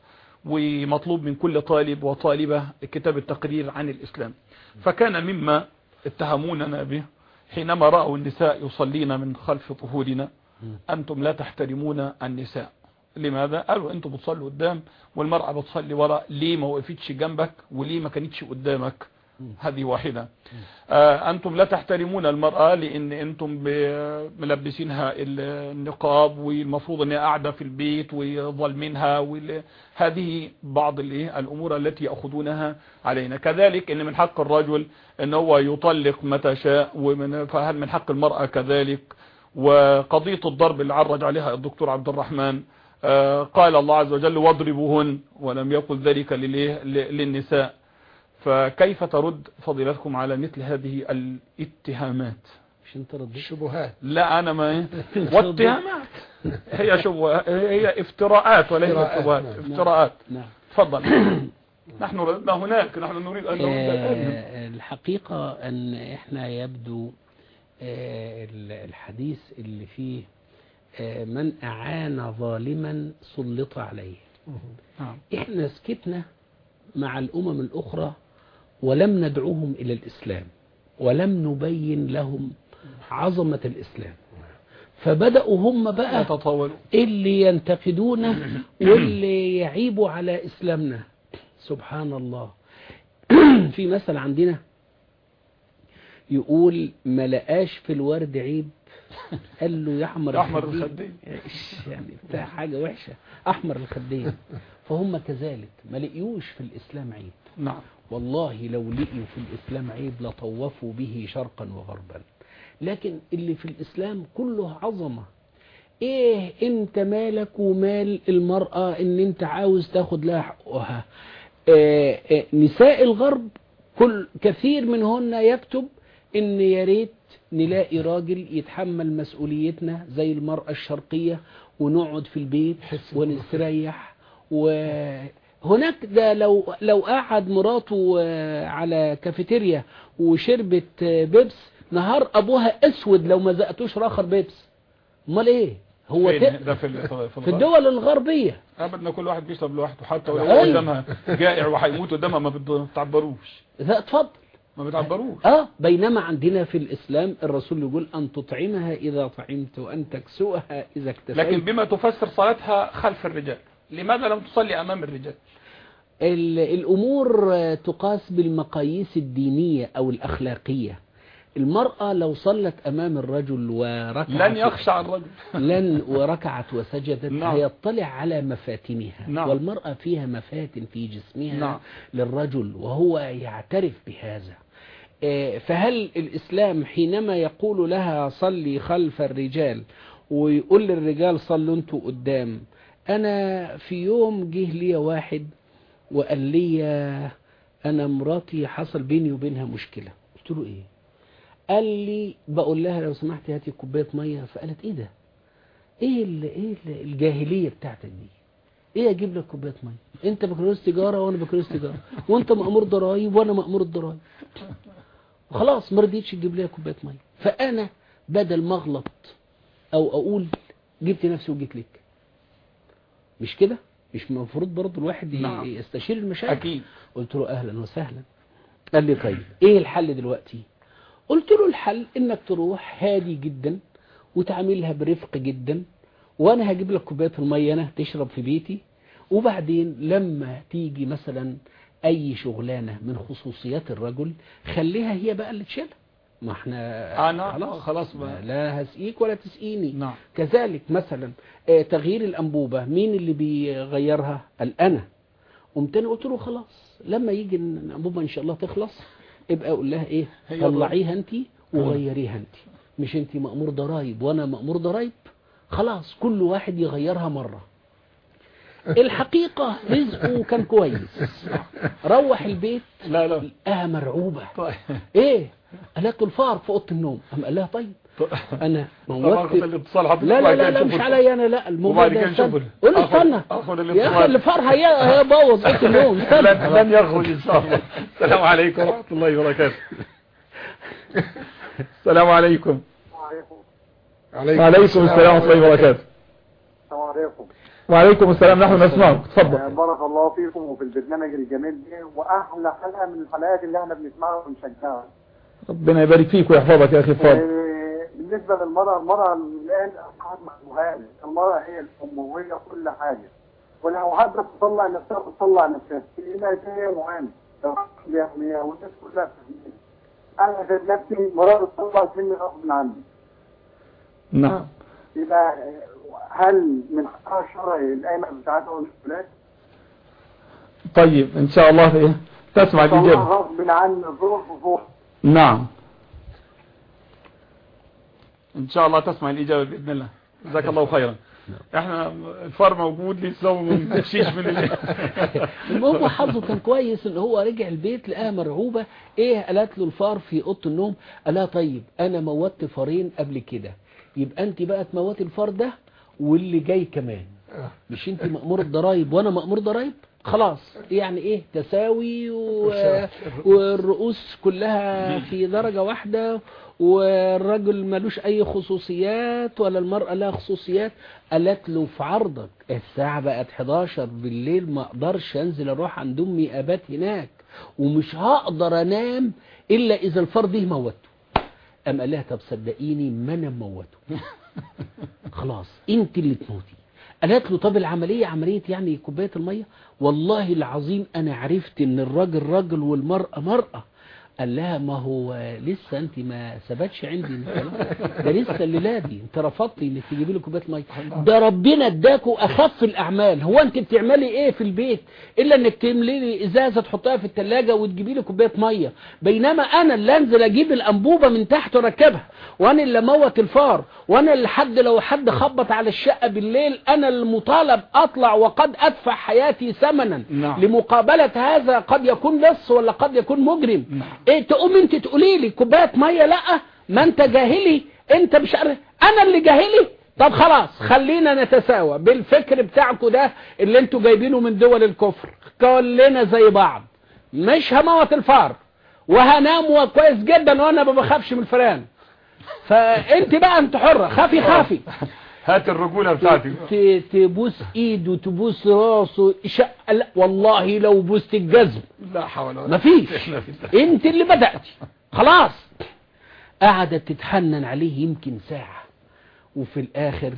ومطلوب من كل طالب وطالبة كتاب التقرير عن الإسلام. فكان مما اتهموننا به حينما رأوا النساء يصلين من خلف طهورنا أنتم لا تحترمون النساء. لماذا؟ قالوا أنتم بتصلوا قدام والمرأة بتصلي وراء ليه ما وقفتش جنبك وليه ما كانتش قدامك؟ هذه واحدة. آه أنتم لا تحترمون المرأة لأن أنتم ملبسينها النقاب والمفروض أنها قاعدة في البيت وظلمينها هذه بعض؟ الأمور التي يأخذونها علينا. كذلك أن من حق الرجل أن هو يطلق متى شاء فهل من حق المرأة كذلك؟ وقضية الضرب اللي عرج عليها الدكتور عبد الرحمن آه، قال الله عز وجل واضربوهن ولم يقل ذلك للنساء. فكيف ترد فضيلتكم على مثل هذه الاتهامات؟ مش انت رديت الشبهات. لا أنا ما واتهامات هي شبه هي افتراءات وليس افتراءات، شبهات. نعم. افتراءات. نعم. تفضل. نحن ردنا هناك نحن نريد أن نرد. الآن. آه، الحقيقة أن إحنا يبدو آه، ال- الحديث اللي فيه آه، من أعان ظالما سلط عليه. نعم. إحنا سكتنا مع الأمم الأخرى ولم ندعوهم إلى الإسلام ولم نبين لهم عظمة الإسلام. فبدأوا هم بقى يتطاولوا اللي ينتقدونا واللي يعيبوا على إسلامنا. سبحان الله. في مثل عندنا يقول ما لقاش في الورد عيب؟ قال له يحمر أحمر الخدين. إيش يعني؟ بتاع حاجة وحشة. أحمر الخدين. فهم كذلك ما لقيوش في الإسلام عيب. نعم. والله لو لقيوا في الإسلام عيب لطوفوا به شرقا وغربا. لكن اللي في الإسلام كله عظمة. إيه إنت مالك ومال المرأة إن إنت عاوز تاخد لها حقها آه، آه، نساء الغرب كل كثير منهن يكتب إن يا ريت نلاقي راجل يتحمل مسؤوليتنا زي المرأة الشرقية ونقعد في البيت ونستريح وهناك ده لو لو قعد مراته آه، على كافيتيريا وشربت آه، بيبس نهار أبوها أسود لو ما زقتوش رأخر بيبس. أمال إيه؟ هو ده في في. الدول الغربية. ابدا كل واحد بيشرب لوحده حتى ولو أيوة. قدامها جائع وهيموت قدامها ما بتعبروش. لا اتفضل. ما بتعبروش. آه بينما عندنا في الإسلام الرسول يقول أن تطعمها إذا طعمت وأن تكسوها إذا اكتسيت لكن بما تفسر صلاتها خلف الرجال لماذا لم تصلي أمام الرجال؟ ال- الأمور آه، تقاس بالمقاييس الدينية أو الأخلاقية المرأة لو صلت أمام الرجل وركعت لن يخشع الرجل لن وركعت وسجدت نعم. هيطلع على مفاتنها نعم. والمرأة فيها مفاتن في جسمها نعم. للرجل وهو يعترف بهذا آه، فهل الإسلام حينما يقول لها صلي خلف الرجال ويقول للرجال صلوا أنتوا قدام أنا في يوم جه لي واحد وقال لي أنا مراتي حصل بيني وبينها مشكلة. قلت له إيه؟ قال لي بقول لها لو سمحتي هاتي كوباية مية. فقالت إيه ده؟ إيه ال إيه ال الجاهلية بتاعتك دي؟ إيه أجيب لك كوباية مية؟ أنت بكالوريوس تجارة وأنا بكالوريوس تجارة. وأنت مأمور ضرايب وأنا مأمور الضرايب خلاص ما رضيتش تجيب لي كوباية مية. فأنا بدل ما أغلط أو أقول جبت نفسي وجيت لك. مش كده؟ مش المفروض برضه الواحد نعم. يستشير المشاكل أكيد. قلت له أهلا وسهلا. قال لي طيب إيه الحل دلوقتي؟ قلت له الحل إنك تروح هادي جدا وتعملها برفق جدا وأنا هجيب لك كوباية المية أنا تشرب في بيتي. وبعدين لما تيجي مثلا أي شغلانة من خصوصيات الرجل خليها هي بقى اللي تشيلها. ما إحنا أنا خلاص خلاص بقى. لا هسقيك ولا تسقيني. نعم. كذلك مثلا آه، تغيير الأنبوبة مين اللي بيغيرها؟ قال أنا. قمت أنا قلت له خلاص لما يجي الأنبوبة إن شاء الله تخلص ابقى أقول لها إيه؟ هي طلعيها أنت وغيريها أنت. مش أنت مأمور ضرايب وأنا مأمور ضرايب؟ خلاص كل واحد يغيرها مرة. الحقيقة رزقه كان كويس. روح البيت لا لا. لقاها مرعوبة. طيب. إيه؟ قالت الفار في أوضة النوم. قام قال لها طيب. أنا خد الاتصال حضرتك لا لا لا, لا مش عليا أنا لا الموضوع وبعد ده استنى. ال- قول استنى. يا أخي. الفار هي هيبوظ أوضة النوم. استنى. لن يخرج ان شاء الله السلام عليكم ورحمة الله وبركاته. السلام عليكم. وعليكم السلام ورحمة الله وبركاته. السلام عليكم. وعليكم السلام نحن نسمعك. تفضل. بارك الله فيكم وفي البرنامج الجميل ده وأحلى حلقة من الحلقات اللي إحنا بنسمعها ونشجعها. ربنا يبارك فيك ويحفظك يا أخي فاضل. آه، بالنسبة للمرأة المرأة الآن اصبحت مهمه المرأة هي الأموية كل حاجة. ولو حابه تطلع نفسها بتطلع نفسها. لانها هي مهمه حابة والناس كلها أنا ذات نفسي مرات تطلع سني غصب عني. نعم. يبقى آه، هل من حقها الشرعي الايمن بتاعتها والمسؤولات طيب إن شاء الله؟ تسمع طلع الإجابة. غصب عن الظروف وفوق. نعم. إن شاء الله تسمع الإجابة بإذن الله. جزاك الله خيرا. إحنا الفار موجود لسه وما تمشيش من ال- المهم حظه كان كويس إن هو رجع البيت لقاها مرعوبة. إيه قالت له الفار في أوضة النوم؟ قال لها طيب أنا موتت فارين قبل كده. يبقى أنت بقى تموتي الفار ده واللي جاي كمان. مش أنت مأمور الضرايب وأنا مأمور ضرايب؟ خلاص. يعني إيه؟ تساوي و... والرؤوس كلها في درجة واحدة والرجل ملوش أي خصوصيات ولا المرأة لها خصوصيات. قالت له في عرضك. الساعة بقت 11 بالليل ما أقدرش أنزل أروح عند أمي أبات هناك ومش هقدر أنام إلا إذا الفار ده موته. قام قال لها طب صدقيني ما أنا موته. خلاص أنت اللي تموتي. قالت له طب العملية؟ عملية يعني كوباية المية. والله العظيم أنا عرفت إن الراجل راجل والمرأة مرأة. قال لها ما هو لسه أنت ما ثبتش عندي ده لسه الليلة دي. أنت رفضتي إنك تجيبي لي كوباية مية. ده ربنا اداكوا أخف الأعمال. هو أنت بتعملي إيه في البيت؟ إلا إنك تملي لي إزازة تحطها في الثلاجه وتجيبي لي كوباية مية. بينما أنا اللي أنزل أجيب الأنبوبة من تحت وأركبها. وأنا اللي أموت الفار. وأنا اللي حد لو حد خبط على الشقة بالليل أنا المطالب أطلع وقد أدفع حياتي ثمنا. نعم. لمقابلة هذا قد يكون لص ولا قد يكون مجرم. إيه تقوم أنت تقولي لي كوباية مية لأ ما أنت جاهلي أنت مش عارف. أنا اللي جاهلي؟ طب خلاص خلينا نتساوى بالفكر بتاعكم ده اللي أنتوا جايبينه من دول الكفر. كلنا زي بعض. مش هموت الفار. وهنام كويس جدا وأنا ما بخافش من الفئران فأنت بقى أنت حرة. خافي خافي. هات الرجولة بتاعتي. تبوس إيده تبوس راسه شق لا والله لو بوست الجزم. لا حول ولا مفيش. أنت اللي بدأتي خلاص. قعدت تتحنن عليه يمكن ساعة. وفي الآخر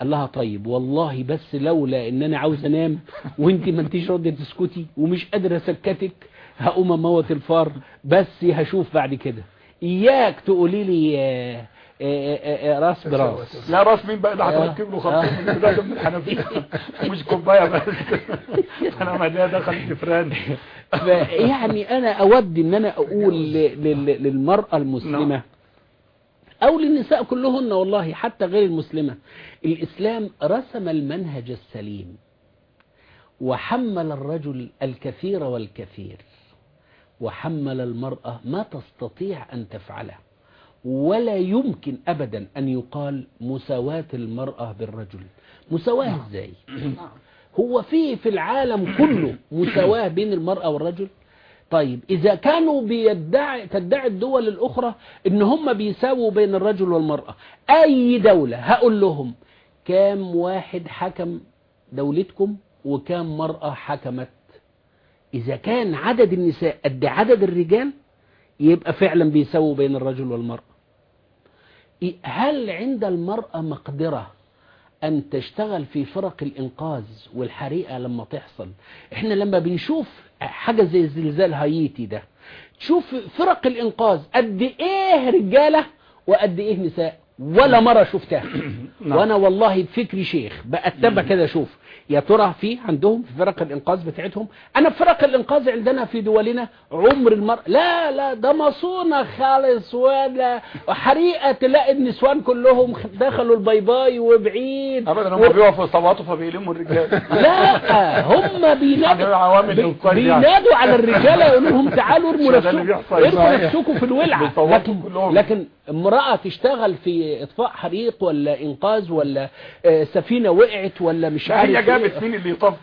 قال لها طيب. والله بس لولا ان أنا عاوز أنام وأنت ما انتيش راضيه تسكتي ومش قادره أسكتك هقوم أموت الفار. بس هشوف بعد كده. إياك تقولي لي راس براس. لا راس مين بقى؟ اللي هتركب له خطين من البداية من الحنفية. مش كوباية بس. أنا ما دخل جفران يعني أنا اود إن أنا أقول ل- لل- للمرأة المسلمة أو للنساء كلهن والله حتى غير المسلمة. الإسلام رسم المنهج السليم وحمل الرجل الكثير والكثير وحمل المرأة ما تستطيع أن تفعله. ولا يمكن ابدا أن يقال مساواة المرأة بالرجل. مساواة إزاي؟ هو في في العالم كله مساواة بين المرأة والرجل؟ طيب إذا كانوا بيدعي تدعي الدول الأخرى إن هم بيساووا بين الرجل والمرأة أي دولة؟ هقول لهم كام واحد حكم دولتكم وكام مرأة حكمت؟ إذا كان عدد النساء قد عدد الرجال يبقى فعلا بيساووا بين الرجل والمرأة. هل عند المرأة مقدرة أن تشتغل في فرق الإنقاذ والحريقة لما تحصل؟ إحنا لما بنشوف حاجة زي زلزال هايتي ده تشوف فرق الإنقاذ قد إيه رجالة وقد إيه نساء؟ ولا مرة شفتها. نعم. وأنا والله بفكري شيخ بأتبع كده أشوف. يا ترى في عندهم في فرق الإنقاذ بتاعتهم؟ أنا في فرق الإنقاذ عندنا في دولنا عمر المرأة لا لا ده مصونة خالص ولا حريقة تلاقي النسوان كلهم دخلوا البيباي وبعيد. ابدا هم بيقفوا يصوتوا فبيلموا الرجال. لا هم بينادوا يعني. بينادوا على الرجاله يقولوا لهم تعالوا ارموا نفسكم في الولعة. بيصوتوا لكن. لكن امرأة تشتغل في إطفاء حريق ولا إنقاذ ولا آه، سفينة وقعت ولا مش عارف إيه. جابت مين اللي يطف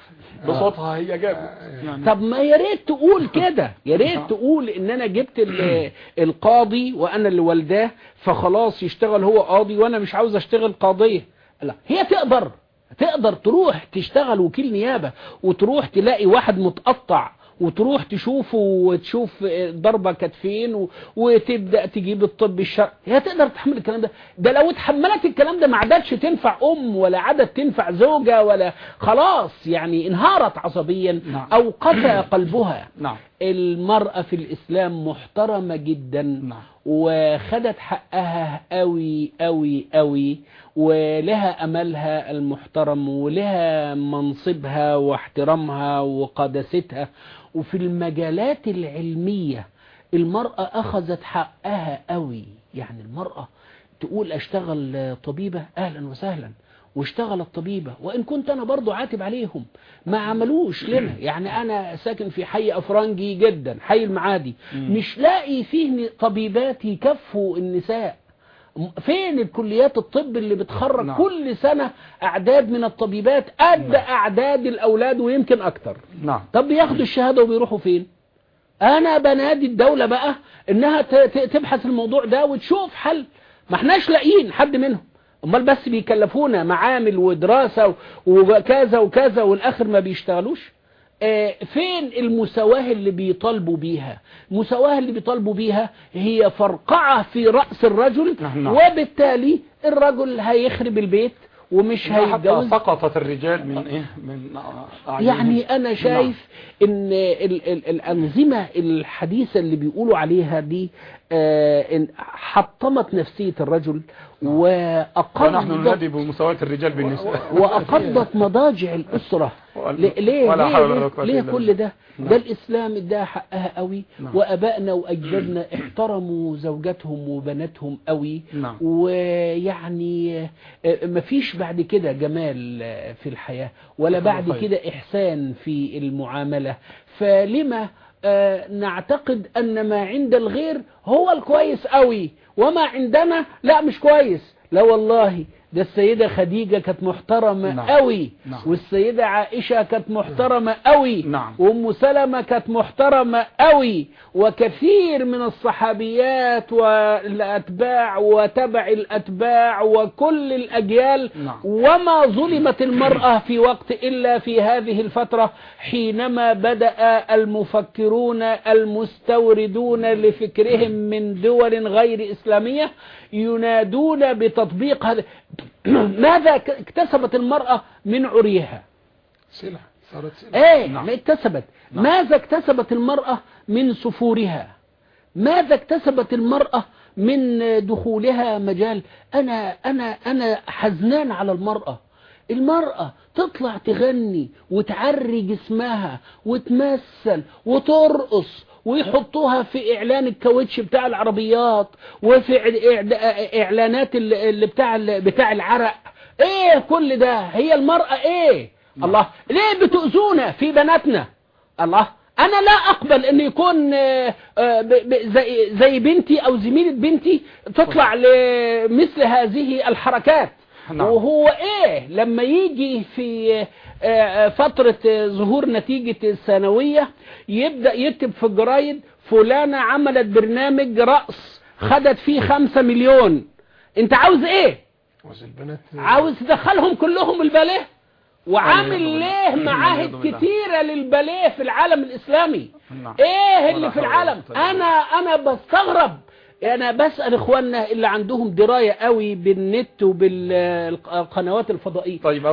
بصوتها هي جابت يعني. طب ما يا ريت تقول كده. يا ريت تقول إن أنا جبت ال- القاضي وأنا اللي والداه فخلاص يشتغل هو قاضي وأنا مش عاوز أشتغل قاضية. لا هي تقدر. تقدر تروح تشتغل وكيل نيابة وتروح تلاقي واحد متقطع وتروح تشوفه وتشوف ضربة كانت فين و- وتبدأ تجيب الطب الشرعي. هي تقدر تحمل الكلام ده؟ ده لو اتحملت الكلام ده ما عادتش تنفع أم ولا عادت تنفع زوجة ولا خلاص يعني انهارت عصبيا نعم. أو قسى قلبها. نعم. المرأة في الإسلام محترمة جدا نعم. وخدت حقها قوي قوي قوي ولها أملها المحترم ولها منصبها واحترامها وقداستها. وفي المجالات العلمية المرأة أخذت حقها قوي يعني المرأة تقول أشتغل طبيبة أهلا وسهلا. واشتغلت طبيبة وإن كنت أنا برضو عاتب عليهم. ما عملوش لنا يعني أنا ساكن في حي أفرنجي جدا حي المعادي. مش لاقي فيه طبيبات يكفوا النساء. فين الكليات الطب اللي بتخرج نعم. كل سنة أعداد من الطبيبات قد أعداد الأولاد ويمكن أكتر؟ نعم. طب بياخدوا الشهادة وبيروحوا فين؟ أنا بنادي الدولة بقى ت- تبحث الموضوع ده وتشوف حل. ما إحناش لاقيين حد منهم. أمال بس بيكلفونا معامل ودراسة وكذا وكذا والاخر ما بيشتغلوش؟ آه، فين المساواة اللي بيطالبوا بيها؟ المساواة اللي بيطالبوا بيها هي فرقعة في رأس الرجل نعم. وبالتالي الرجل هيخرب البيت ومش حتى هيتجوز. سقطت الرجال من إيه؟ من. يعني أنا شايف إن ال ال الأنظمة الحديثة اللي بيقولوا عليها دي حطمت نفسية الرجل ونحن واقضت ننادي بمساواة الرجال بالنساء واقضت مضاجع الأسرة وال- ليه ليه ليه, ليه, كل. ده نعم. ده الإسلام اداها حقها قوي نعم. وأبائنا وأجدادنا احترموا زوجاتهم وبناتهم قوي نعم. ويعني آه، مفيش بعد كده جمال آه، في الحياة ولا بعد خير. كده إحسان في المعاملة فلما آه، نعتقد أن ما عند الغير هو الكويس قوي وما عندنا لا مش كويس. لا والله ده السيدة خديجة كانت محترمة نعم. قوي نعم. والسيدة عائشة كانت محترمة قوي نعم. وأم سلمة كانت محترمة قوي وكثير من الصحابيات والأتباع وتبع الأتباع وكل الأجيال نعم. وما ظلمت المرأة في وقت إلا في هذه الفترة حينما بدأ المفكرون المستوردون لفكرهم من دول غير إسلامية ينادون بتطبيق هذا ماذا اكتسبت المرأة من عريها؟ سلع صارت سلع إيه نعم. ما اكتسبت. ماذا اكتسبت المرأة من سفورها؟ ماذا اكتسبت المرأة من دخولها مجال؟ أنا أنا أنا حزنان على المرأة. المرأة تطلع تغني وتعري جسمها وتمثل وترقص ويحطوها في إعلان الكاوتش بتاع العربيات وفي إعلانات ال- اللي بتاع بتاع العرق. إيه كل ده؟ هي المرأة إيه؟ الله ليه بتؤذونا في بناتنا؟ الله أنا لا أقبل إن يكون آه، زي بنتي أو زميلة بنتي تطلع لمثل هذه الحركات. نعم. وهو إيه لما يجي في آه، آه، فترة آه، ظهور نتيجة الثانوية يبدأ يكتب في الجرايد فلانة عملت برنامج رقص خدت فيه خمسة مليون انت عاوز إيه وزي البنات عاوز تدخلهم كلهم الباليه وعامل والعياذ ليه. معاهد بالله. كتيرة للباليه في العالم الإسلامي نعم. إيه اللي في العالم أنا أنا بستغرب أنا بسأل إخواننا اللي عندهم دراية قوي بالنت وبالقنوات الفضائية طيب،.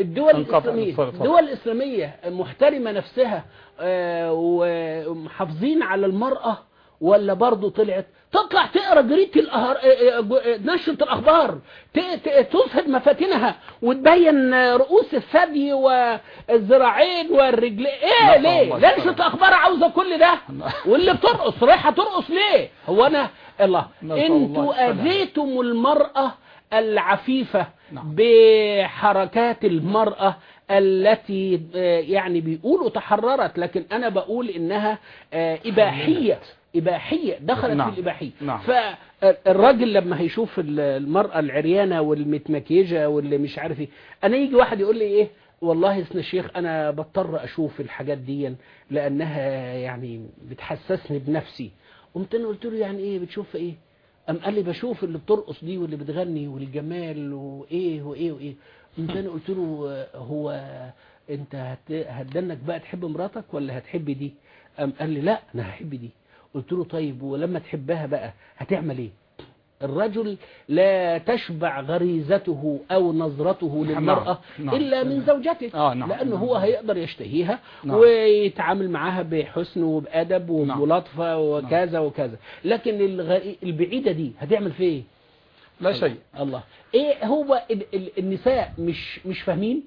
الدول اتفضل. الدول الإسلامية محترمة نفسها آه، ومحافظين على المرأة ولا برضه طلعت تطلع تقرأ جريدة الأهر... آه، آه، آه، نشرة الأخبار. ت... ت... تظهر مفاتنها وتبين رؤوس الثدي والذراعين والرجلين إيه ليه. نشرة الأخبار عاوزة كل ده. واللي بترقص رايحة ترقص ليه؟ هو أنا الله أنتوا. اذيتم المرأة العفيفة نعم. بحركات المرأة التي آه، يعني بيقولوا تحررت لكن أنا بقول إنها آه، إباحية. إباحية دخلت نعم. في الاباحيه نعم. فالراجل لما هيشوف ال- المرأة العريانة والمتمكيجة واللي مش عارف إيه أنا يجي واحد يقول لي إيه والله يا الشيخ أنا بضطر أشوف الحاجات دي لأنها يعني بتحسسني بنفسي. قمت أنا قلت له يعني إيه بتشوف إيه؟ قام قال لي بشوف اللي بترقص دي واللي بتغني والجمال وإيه وإيه وإيه. قمت أنا قلت له هو هت- هتدنك بقى تحب مراتك ولا هتحب دي؟ قام قال لي لا أنا هحب دي. قلت له طيب ولما تحبها بقى هتعمل إيه؟ الرجل لا تشبع غريزته أو نظرته نعم، للمرأة نعم. إلا من زوجته آه، نعم. لأنه هو هيقدر يشتهيها نعم. ويتعامل معاها بحسن وبأدب وبلطفة وكذا وكذا. لكن البعيدة دي هتعمل فيه إيه؟ لا شيء. الله. إيه هو ال- ال- النساء مش مش فاهمين؟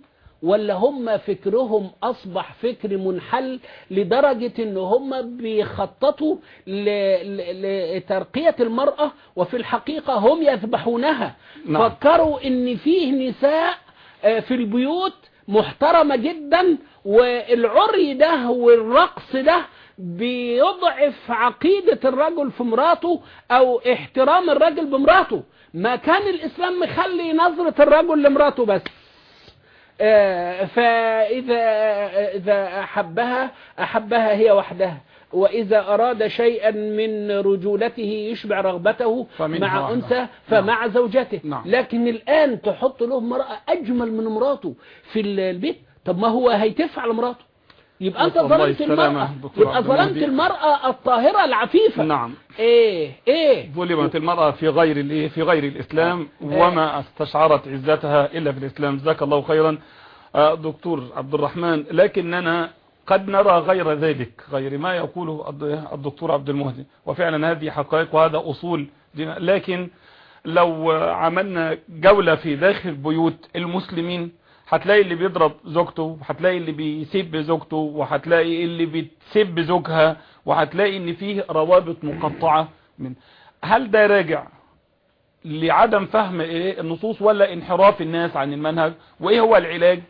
ولا هم فكرهم أصبح فكر منحل لدرجة إن هم بيخططوا لترقية المرأة وفي الحقيقة هم يذبحونها. نعم. فكروا إن فيه نساء آه، في البيوت محترمة جدا والعري ده والرقص ده بيضعف عقيدة الرجل في مراته أو احترام الرجل بمراته. ما كان الإسلام مخلي نظرة الرجل لمراته بس. فإذا إذا أحبها أحبها هي وحدها. وإذا أراد شيئا من رجولته يشبع رغبته مع. أنثى فمع زوجته. نعم. لكن الآن تحط له امرأة أجمل من مراته في البيت. طب ما هو هيتف على مراته. يبقى انت ظلمت المرأة. يبقى ظلمت. المرأة الطاهرة العفيفة. نعم. إيه إيه. ظلمت المرأة في غير الايه في غير الإسلام وما استشعرت عزتها إلا في الإسلام. جزاك الله خيرا. آه، دكتور عبد الرحمن لكننا قد نرى غير ذلك غير ما يقوله الد- الدكتور عبد المهدي. وفعلا هذه حقائق وهذا دين لكن لو عملنا جولة في داخل بيوت المسلمين هتلاقي اللي بيضرب زوجته وهتلاقي اللي بيسب زوجته وهتلاقي اللي بتسب زوجها وهتلاقي إن فيه روابط مقطعة من هل ده راجع لعدم فهم إيه النصوص ولا انحراف الناس عن المنهج؟ وإيه هو العلاج؟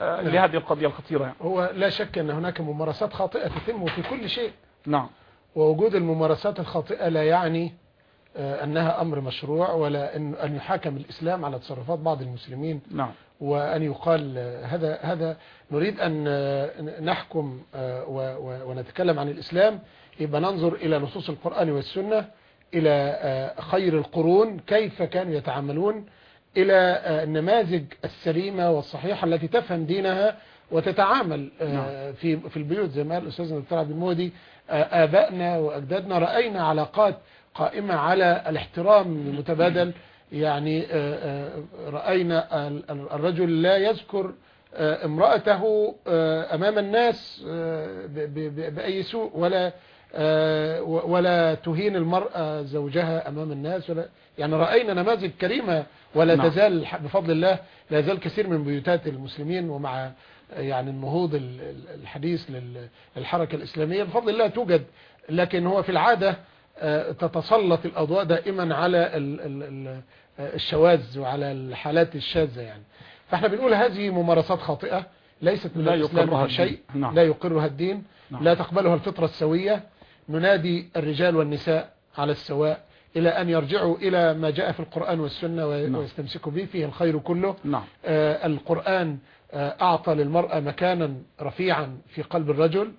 آه، لهذه القضية الخطيرة. يعني. هو لا شك أن هناك ممارسات خاطئة تتم في كل شيء. نعم. ووجود الممارسات الخاطئة لا يعني آه، أنها أمر مشروع ولا أن أن يحاكم الإسلام على تصرفات بعض المسلمين. نعم. وأن يقال هذا هذا نريد أن نحكم آه، ونتكلم عن الإسلام. يبقى ننظر إلى نصوص القرآن والسنة إلى آه، خير القرون كيف كانوا يتعاملون إلى آه، النماذج السليمة والصحيحة التي تفهم دينها وتتعامل آه، في في البيوت. زي ما قال الأستاذ الدكتور عبد المهدي آه، آبائنا وأجدادنا رأينا علاقات قائمة على الاحترام المتبادل يعني آه، آه، رأينا ال- ال- الرجل لا يذكر آه، امرأته أمام الناس بأي سوء ولا ولا تهين المرأة زوجها أمام الناس ولا يعني رأينا نماذج كريمة ولا نعم. تزال بفضل الله لا يزال كثير من بيوتات المسلمين ومع يعني النهوض ال- ال- الحديث لل- للحركة الإسلامية بفضل الله توجد لكن هو في العادة تتسلط الأضواء دائما على آه، الشواذ وعلى الحالات الشاذة يعني فإحنا بنقول هذه ممارسات خاطئة ليست من لا يقرها شيء. نعم. لا يقرها الدين نعم. لا تقبلها الفطرة السوية ننادي الرجال والنساء على السواء إلى أن يرجعوا إلى ما جاء في القرآن والسنة نعم. ويستمسكوا به فيه الخير كله نعم آه، القرآن آه، أعطى للمرأة مكانا رفيعا في قلب الرجل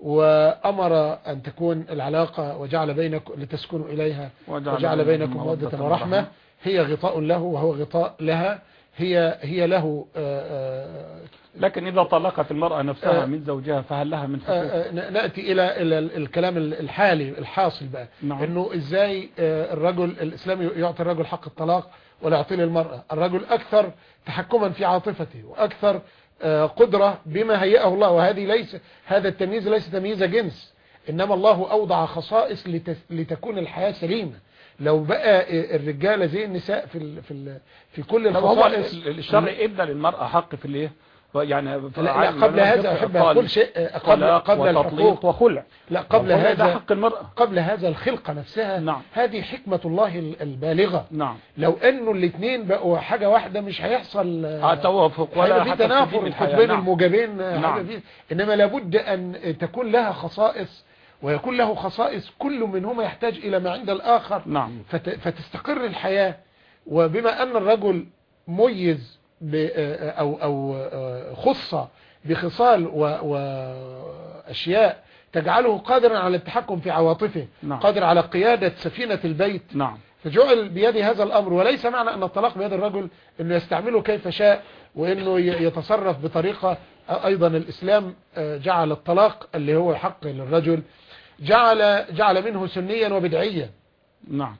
وأمر أن تكون العلاقة وجعل بينكم لتسكنوا إليها وجعل بينكم مودة ورحمة. هي غطاء له وهو غطاء لها. هي هي له آه، آه، لكن إذا طلقت المرأة نفسها آه. من زوجها فهل لها من حقوق؟ نأتي إلى إلى الكلام الحالي الحاصل بقى. نعم. إنه إزاي الرجل الإسلام يعطي الرجل حق الطلاق ولا يعطيه للمرأة؟ الرجل أكثر تحكما في عاطفته وأكثر قدرة بما هيئه الله. وهذه ليس هذا التمييز ليس تمييز جنس. إنما الله أوضع خصائص لتكون الحياة سليمة. لو بقى آه، الرجالة زي النساء في ال في ال في كل الخصائص. الشرع ادى للمرأة حق في الإيه؟ يعني لا, لا قبل هذا أحب أقول شيء آه، قبل قبل الحقوق وخلع لا قبل هذا حق المرأة قبل هذا الخلقة نفسها نعم. هذه حكمة الله ال- البالغة نعم لو انه الاثنين بقوا حاجة واحدة مش هيحصل آه، توافق ولا في حتى تنافر. القطبين نعم. الموجبين آه، نعم. إنما لابد أن تكون لها خصائص ويكون له خصائص كل منهما يحتاج إلى ما عند الآخر نعم فت... فتستقر الحياة وبما أن الرجل ميز. أو, أو آه، خص بخصال و... وأشياء تجعله قادرا على التحكم في عواطفه نعم. قادر على قيادة سفينة البيت. نعم. فجعل بيده هذا الأمر وليس معنى أن الطلاق بيد الرجل أنه يستعمله كيف شاء وأنه يتصرف بطريقة أيضا الإسلام آه، جعل الطلاق اللي هو حق للرجل جعل جعل منه سنيا وبدعيا. نعم.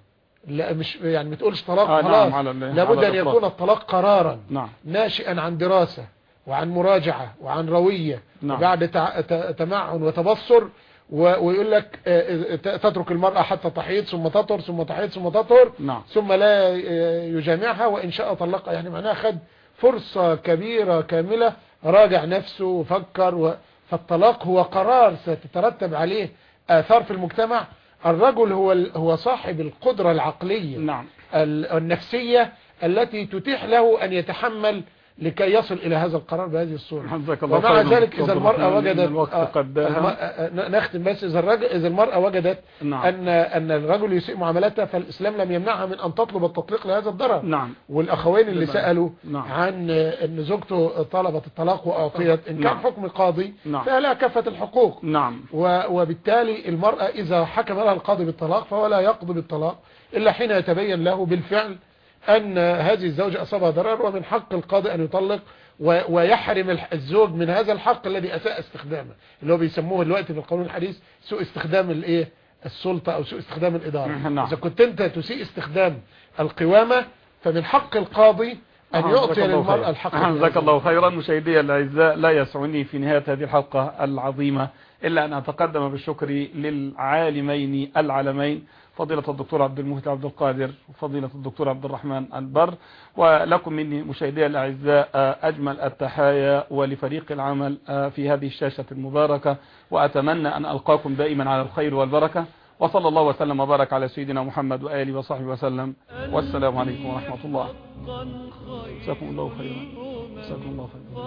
لا مش يعني ما تقولش طلاق آه، خلاص. نعم، على ال- لابد أن. يكون الطلاق قرارا نعم. ناشئا عن دراسة وعن مراجعة وعن روية نعم. وبعد ت- تمعن وتبصر ويقول لك آه، ت- تترك المرأة حتى تحيض ثم تطهر ثم تحيض ثم تطهر نعم. ثم لا آه، يجامعها وإن شاء طلقها. يعني معناها خد فرصة كبيرة كاملة راجع نفسه وفكر و... فالطلاق هو قرار ستترتب عليه آثار في المجتمع. الرجل هو هو صاحب القدرة العقلية نعم. ال- النفسية التي تتيح له أن يتحمل لكي يصل إلى هذا القرار بهذه الصورة ومع ذلك إذا المرأة وجدت آه،. آه، نختم بس إذا الرجل إذا المرأة وجدت نعم أن أن الرجل يسيء معاملتها فالإسلام لم يمنعها من أن تطلب التطليق لهذا الضرر نعم والأخوين اللي نعم. سألوا نعم. عن أن زوجته طلبت الطلاق وأعطيت إن كان نعم. حكم قاضي نعم. فلها كافة الحقوق نعم وبالتالي المرأة إذا حكم لها القاضي بالطلاق فهو لا يقضي بالطلاق إلا حين يتبين له بالفعل أن هذه الزوجة أصابها ضرر ومن حق القاضي أن يطلق ويحرم الزوج من هذا الحق الذي أساء استخدامه اللي هو بيسموه دلوقتي في القانون الحديث سوء استخدام الإيه السلطة أو سوء استخدام الإدارة نعم. إذا كنت أنت تسيء استخدام القوامة فمن حق القاضي أن آه، يعطي خيرا. الحق جزاك. الله خيرا مشاهدي الأعزاء لا يسعني في نهاية هذه الحلقة العظيمة إلا أن أتقدم بالشكر للعالمين العلمين فضيلة الدكتور عبد المهدي عبد القادر وفضيلة الدكتور عبد الرحمن البر ولكم مني مشاهدي الأعزاء أجمل التحايا ولفريق العمل في هذه الشاشة المباركة وأتمنى أن ألقاكم دائما على الخير والبركة وصلى الله وسلم وبارك على سيدنا محمد وآله وصحبه وسلم. والسلام عليكم ورحمة الله. جزاكم الله خيرا. جزاكم الله خيرا.